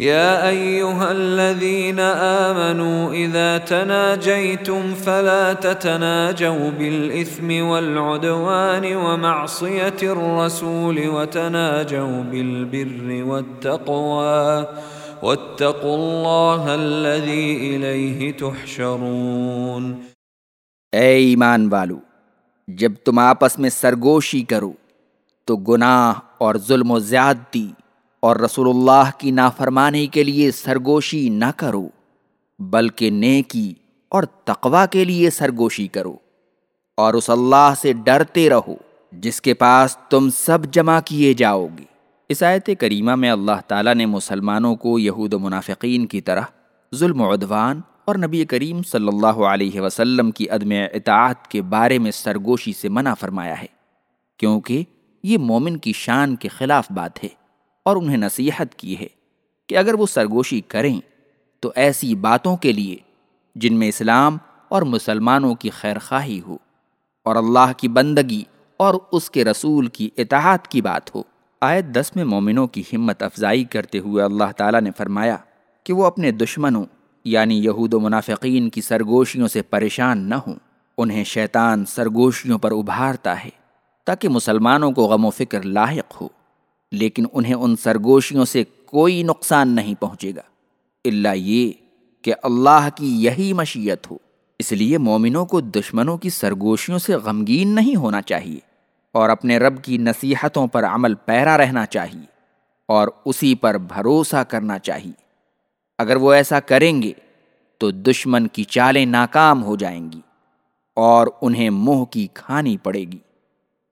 يا ايها الذين امنوا اذا تناجيتم فلا تتناجوا بالاثم والعدوان ومعصيه الرسول وتناجوا بالبر والتقوى، واتقوا الله الذي اليه تحشرون. اے ایمان والو، جب تم آپس میں سرگوشی کرو، تو گناہ اور ظلم و زیادتی اور رسول اللہ کی نافرمانی کے لیے سرگوشی نہ کرو، بلکہ نیکی اور تقوا کے لیے سرگوشی کرو۔ اور اس اللہ سے ڈرتے رہو جس کے پاس تم سب جمع کیے جاؤ گے۔ اس آیت کریمہ میں اللہ تعالیٰ نے مسلمانوں کو یہود و منافقین کی طرح ظلم و عدوان اور نبی کریم صلی اللہ علیہ وسلم کی عدم اطاعت کے بارے میں سرگوشی سے منع فرمایا ہے، کیونکہ یہ مومن کی شان کے خلاف بات ہے۔ اور انہیں نصیحت کی ہے کہ اگر وہ سرگوشی کریں تو ایسی باتوں کے لیے جن میں اسلام اور مسلمانوں کی خیر خواہی ہو اور اللہ کی بندگی اور اس کے رسول کی اطاعت کی بات ہو۔ آیت دس میں مومنوں کی ہمت افزائی کرتے ہوئے اللہ تعالیٰ نے فرمایا کہ وہ اپنے دشمنوں یعنی یہود و منافقین کی سرگوشیوں سے پریشان نہ ہوں۔ انہیں شیطان سرگوشیوں پر ابھارتا ہے تاکہ مسلمانوں کو غم و فکر لاحق ہو۔ لیکن انہیں ان سرگوشیوں سے کوئی نقصان نہیں پہنچے گا۔ اللہ یہ کہ اللہ کی یہی مشیت ہو۔ اس لیے مومنوں کو دشمنوں کی سرگوشیوں سے غمگین نہیں ہونا چاہیے اور اپنے رب کی نصیحتوں پر عمل پیرا رہنا چاہیے اور اسی پر بھروسہ کرنا چاہیے۔ اگر وہ ایسا کریں گے تو دشمن کی چالیں ناکام ہو جائیں گی اور انہیں منہ کی کھانی پڑے گی۔